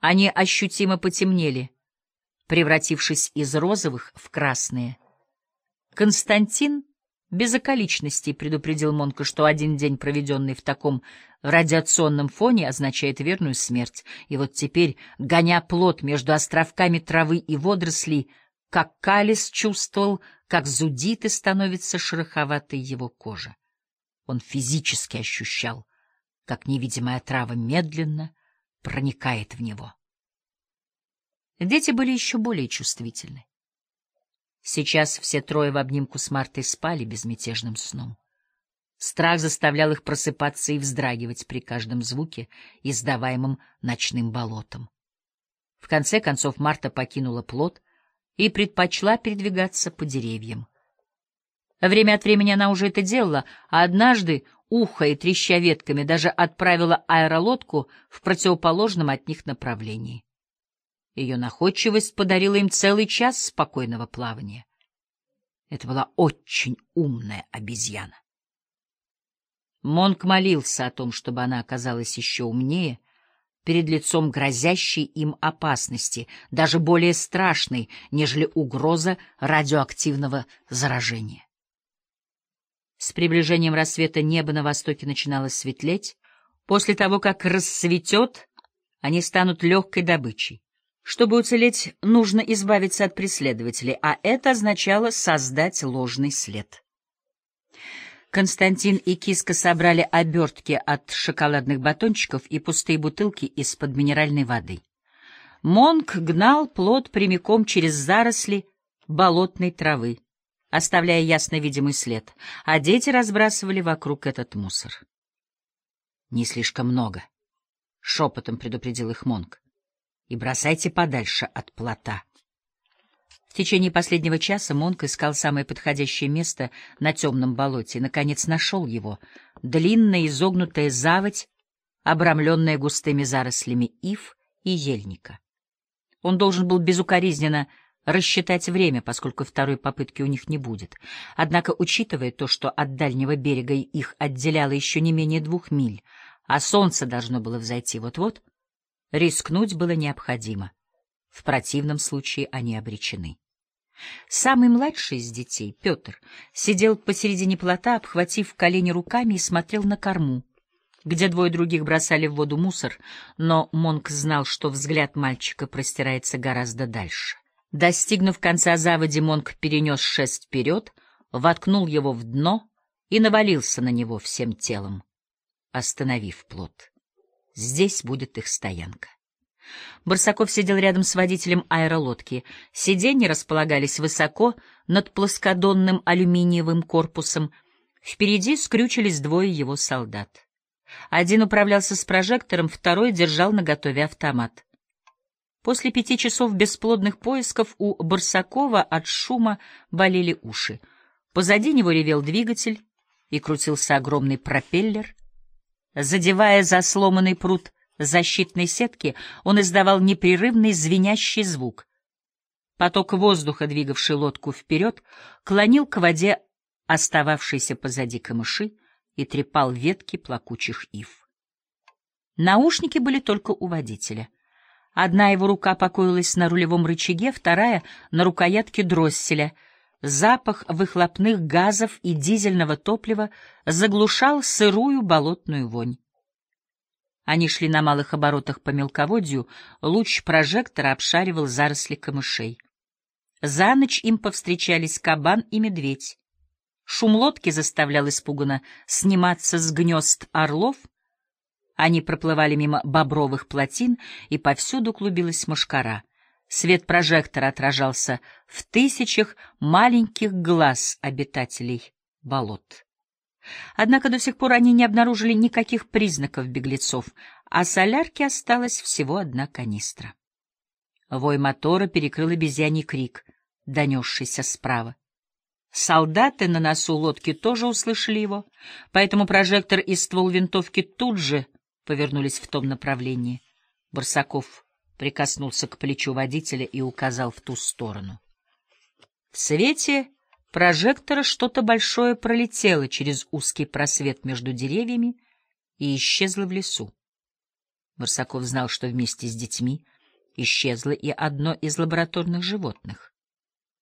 Они ощутимо потемнели, превратившись из розовых в красные. Константин без околичностей предупредил Монка, что один день, проведенный в таком радиационном фоне, означает верную смерть. И вот теперь, гоня плод между островками травы и водорослей, как Калис чувствовал, как зудит и становится шероховатой его кожа. Он физически ощущал, как невидимая трава медленно проникает в него. Дети были еще более чувствительны. Сейчас все трое в обнимку с Мартой спали безмятежным сном. Страх заставлял их просыпаться и вздрагивать при каждом звуке, издаваемом ночным болотом. В конце концов Марта покинула плод и предпочла передвигаться по деревьям. Время от времени она уже это делала, а однажды, ухая и треща ветками, даже отправила аэролодку в противоположном от них направлении. Ее находчивость подарила им целый час спокойного плавания. Это была очень умная обезьяна. Монк молился о том, чтобы она оказалась еще умнее перед лицом грозящей им опасности, даже более страшной, нежели угроза радиоактивного заражения. С приближением рассвета небо на востоке начинало светлеть. После того, как рассветет, они станут легкой добычей. Чтобы уцелеть, нужно избавиться от преследователей, а это означало создать ложный след. Константин и Киска собрали обертки от шоколадных батончиков и пустые бутылки из-под минеральной воды. Монк гнал плод прямиком через заросли болотной травы, оставляя ясно видимый след, а дети разбрасывали вокруг этот мусор. «Не слишком много», — шепотом предупредил их Монк и бросайте подальше от плота. В течение последнего часа Монк искал самое подходящее место на темном болоте и, наконец, нашел его. Длинная изогнутая заводь, обрамленная густыми зарослями ив и ельника. Он должен был безукоризненно рассчитать время, поскольку второй попытки у них не будет. Однако, учитывая то, что от дальнего берега их отделяло еще не менее двух миль, а солнце должно было взойти вот-вот, Рискнуть было необходимо. В противном случае они обречены. Самый младший из детей, Петр, сидел посередине плота, обхватив колени руками и смотрел на корму, где двое других бросали в воду мусор, но Монк знал, что взгляд мальчика простирается гораздо дальше. Достигнув конца заводи, Монк перенес шест вперед, воткнул его в дно и навалился на него всем телом, остановив плот. Здесь будет их стоянка. Барсаков сидел рядом с водителем аэролодки. Сиденья располагались высоко над плоскодонным алюминиевым корпусом. Впереди скрючились двое его солдат. Один управлялся с прожектором, второй держал наготове автомат. После пяти часов бесплодных поисков у Барсакова от шума болели уши. Позади него ревел двигатель и крутился огромный пропеллер. Задевая за сломанный пруд защитной сетки, он издавал непрерывный звенящий звук. Поток воздуха, двигавший лодку вперед, клонил к воде остававшиеся позади камыши и трепал ветки плакучих ив. Наушники были только у водителя. Одна его рука покоилась на рулевом рычаге, вторая — на рукоятке дросселя — Запах выхлопных газов и дизельного топлива заглушал сырую болотную вонь. Они шли на малых оборотах по мелководью, луч прожектора обшаривал заросли камышей. За ночь им повстречались кабан и медведь. Шум лодки заставлял испуганно сниматься с гнезд орлов. Они проплывали мимо бобровых плотин, и повсюду клубилась мошкара. Свет прожектора отражался в тысячах маленьких глаз обитателей болот. Однако до сих пор они не обнаружили никаких признаков беглецов, а солярки осталась всего одна канистра. Вой мотора перекрыл обезьяний крик, донесшийся справа. Солдаты на носу лодки тоже услышали его, поэтому прожектор и ствол винтовки тут же повернулись в том направлении. Барсаков прикоснулся к плечу водителя и указал в ту сторону. В свете прожектора что-то большое пролетело через узкий просвет между деревьями и исчезло в лесу. Барсаков знал, что вместе с детьми исчезло и одно из лабораторных животных.